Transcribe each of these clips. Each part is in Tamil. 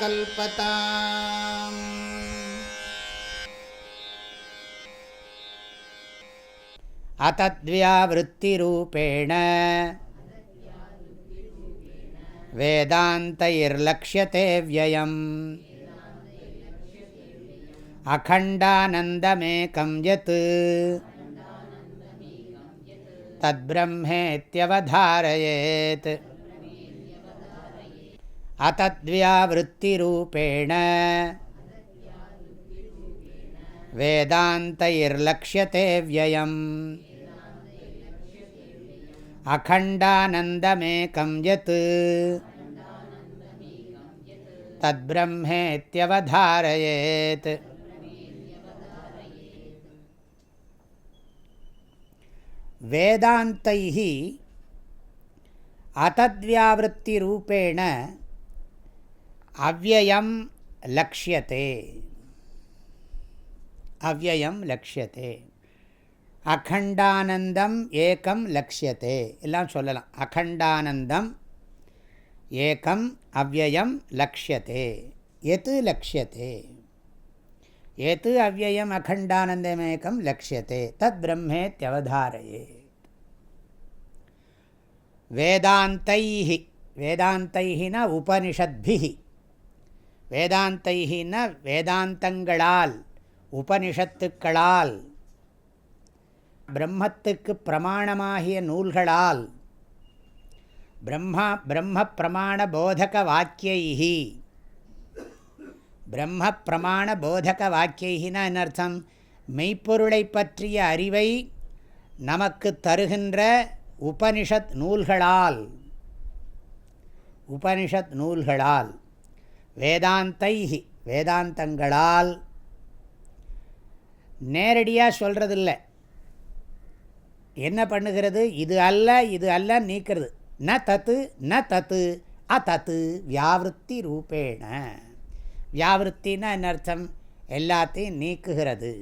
कल्पताम्। अतद्व्यावृत्तिरूपेण वेदान्तैर्लक्ष्यते व्ययम्। अखण्डानन्दमेकं यत् तद्ब्रह्मेत्यवधारयेत् अतद्व्यावृत्तिरूपेण। वेदान्तैर्लक्ष्यते व्ययम्। अखण्डानन्दमेकं यत्। तद्ब्रह्मेत्यवधारयेत्। वेदान्तैः अतद्व्यावृत्तिरूपेण அவ்வயம் லக்ஷியத்தை அவ்வயம் லக்ஷியத்தை அகண்டானந்தம் ஏக்கம் லக்ஷியத்தை எல்லாம் சொல்லலாம். அகண்டானந்தம் ஏக்கம் அவ்வயம் லக்ஷியத்தை எது லக்ஷியத்தை எது அவ்வயம் அகண்டானந்தமேக்கம் லக்ஷியத்தை தத் பிரம்மேத்யவதாரையே வேதாந்தை வேதாந்தைனா உபனிஷத்பிஹி. வேதாந்தைகின்னா வேதாந்தங்களால் உபனிஷத்துக்களால் பிரம்மத்துக்கு பிரமாணமாகிய நூல்களால் பிரம்மா பிரம்ம பிரமாண போதக வாக்கியைகி பிரம்ம பிரமாண போதக வாக்கியைனா என்ன அர்த்தம்? மெய்ப்பொருளை பற்றிய அறிவை நமக்கு தருகின்ற உபனிஷத் நூல்களால் உபனிஷத் நூல்களால். வேதாந்தைஹி வேதாந்தங்களால் நேரடியாக சொல்கிறதில்ல என்ன பண்ணுகிறது? இது அல்ல இது அல்ல நீக்கிறது. ந தத்து ந தத்து அத்தத்து வியாவிருத்தி ரூபேண. வியாவிருத்தின்னா என்ன அர்த்தம்? எல்லாத்தையும் நீக்குகிறது.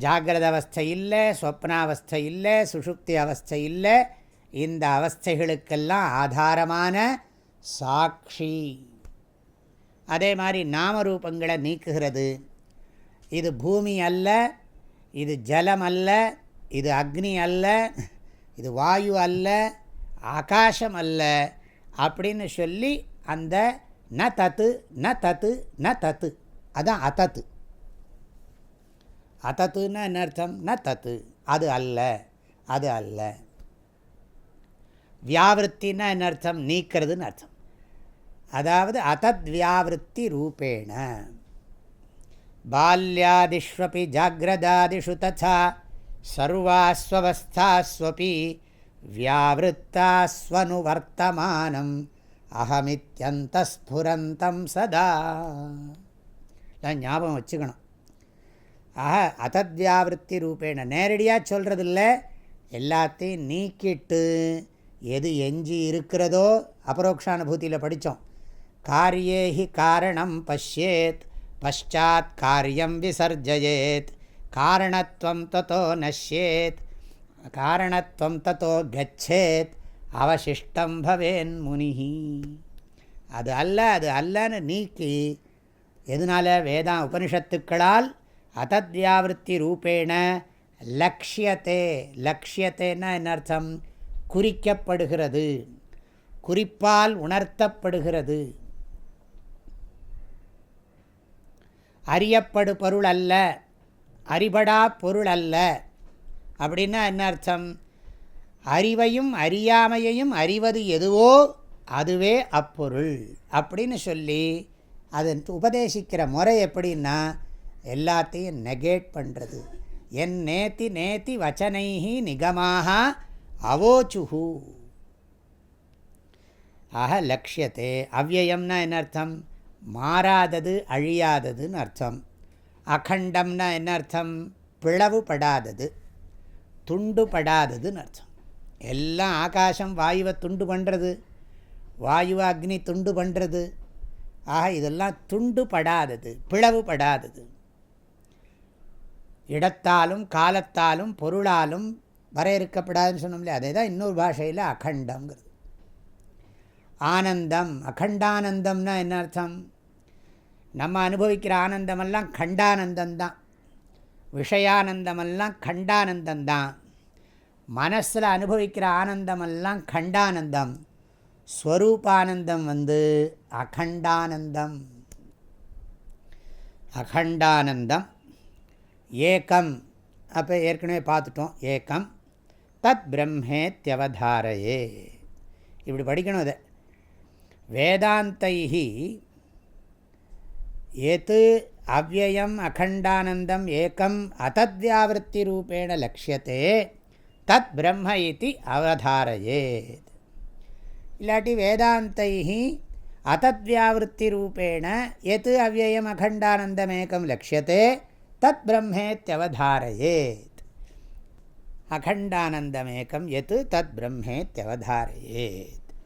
ஜாகிரத அவஸ்தை இல்லை ஸ்வப்னாவஸ்தை இல்லை சுஷுப்தி அவஸ்தை இல்லை. இந்த அவஸ்தைகளுக்கெல்லாம் ஆதாரமான சாட்சி. அதே மாதிரி நாமரூபங்களை நீக்குகிறது. இது பூமி அல்ல இது ஜலம் அல்ல இது அக்னி அல்ல இது வாயு அல்ல ஆகாசம் அல்ல அப்படின்னு சொல்லி அந்த ந தத்து ந தத்து ந தத்து. அதான் அத்தத்து. அத்தத்துன்னா என்ன அர்த்தம்? ந தத்து. அது அல்ல அது அல்ல. வியாவிருத்தின்னா என்ன அர்த்தம்? நீக்கிறதுன்னு அர்த்தம். அதாவது அத்தத்வியாவிருத்தி ரூபேண பால்யாதிஷ்வபி ஜாகிரதாதிஷு ததா சர்வாஸ்வஸ்தாஸ்வபி வியாவிருத்தாஸ்வனுவர்த்தமானம் அகமித்யந்தஸ்புரந்தம் சதா ஞாபகம் வச்சுக்கணும் ஆக அத்தத்வியாவிருத்தி ரூபேண நேரடியாக சொல்கிறதில்ல எல்லாத்தையும் நீக்கிட்டு எது எஞ்சி இருக்கிறதோ அபரோக்ஷானுபூதியில் படித்தோம் காரியே ஹி காரணம் பசியேத் பஷாத் காரியம் விசர்ஜயேத் காரணத்துவம் தத்தோ நஷ்யேத் காரணத்துவம் தத்தோ கச்சேத் அவசிஷ்டம் பவேன் முனிஹி அது அல்ல அது அல்லன்னு நீக்கி எதனால் வேதா உபனிஷத்துக்களால் அதத்யாவிருத்தி ரூபேண லக்ஷியத்தே லக்ஷியத்தேன்னா என்ன அர்த்தம்? குறிக்கப்படுகிறது. குறிப்பால் உணர்த்தப்படுகிறது. அறியப்படு பொருள் அல்ல அறிபடா பொருள் அல்ல அப்படின்னா என்ன அர்த்தம்? அறிவையும் அறியாமையையும் அறிவது எதுவோ அதுவே அப்பொருள். அப்படின்னு சொல்லி அது உபதேசிக்கிற முறை எப்படின்னா எல்லாத்தையும் நெகேட் பண்ணுறது என் நேத்தி நேத்தி வச்சனைஹி நிகமாக அவோச்சுஹு. ஆக லக்ஷியத்தே. அவ்வயம்னா என்ன அர்த்தம்? மாறாதது அழியாததுன்னு அர்த்தம். அகண்டம்னா என்ன அர்த்தம்? பிளவுபடாதது துண்டுபடாததுன்னு அர்த்தம். எல்லாம் ஆகாசம் வாயுவை துண்டு பண்ணுறது வாயுவை அக்னி துண்டு பண்ணுறது ஆக இதெல்லாம் துண்டுபடாதது பிளவுபடாதது. இடத்தாலும் காலத்தாலும் பொருளாலும் வரையறுக்கப்படாதுன்னு சொன்னோம்ல அதே தான் இன்னொரு பாஷையில் அகண்டங்கிறது ஆனந்தம் அகண்டானந்தம்னா என்ன அர்த்தம்? நம்ம அனுபவிக்கிற ஆனந்தமெல்லாம் கண்டானந்தந்தான். விஷயானந்தமெல்லாம் கண்டானந்தந்தான். மனசில் அனுபவிக்கிற ஆனந்தமெல்லாம் கண்டானந்தம். ஸ்வரூபானந்தம் வந்து அகண்டானந்தம். அகண்டானந்தம். ஏக்கம். அப்போ ஏற்கனவே பார்த்துட்டோம். ஏக்கம். தத் பிரம்மேத்யவதாரையே இப்படி படிக்கணும் அதை வேதாந்தைஹி ஏத்து அவ்வயம் அகண்டானந்தம் ஏக்கம் அதத்வியாவிருத்தி ரூபேண லட்சியத்தே தத் பிரம்ம இது அவதாரையேத். இல்லாட்டி வேதாந்தை அதத்வியாவிருத்தி ரூபேண எத் அவ்வயம் அகண்டானந்தமேக்கம் லட்சியத்தே தத் பிரம்மேத்தியவதாரையேத் அகண்டானந்தமேக்கம் எத் தத் பிரம்மேத்தியவதாரையேத்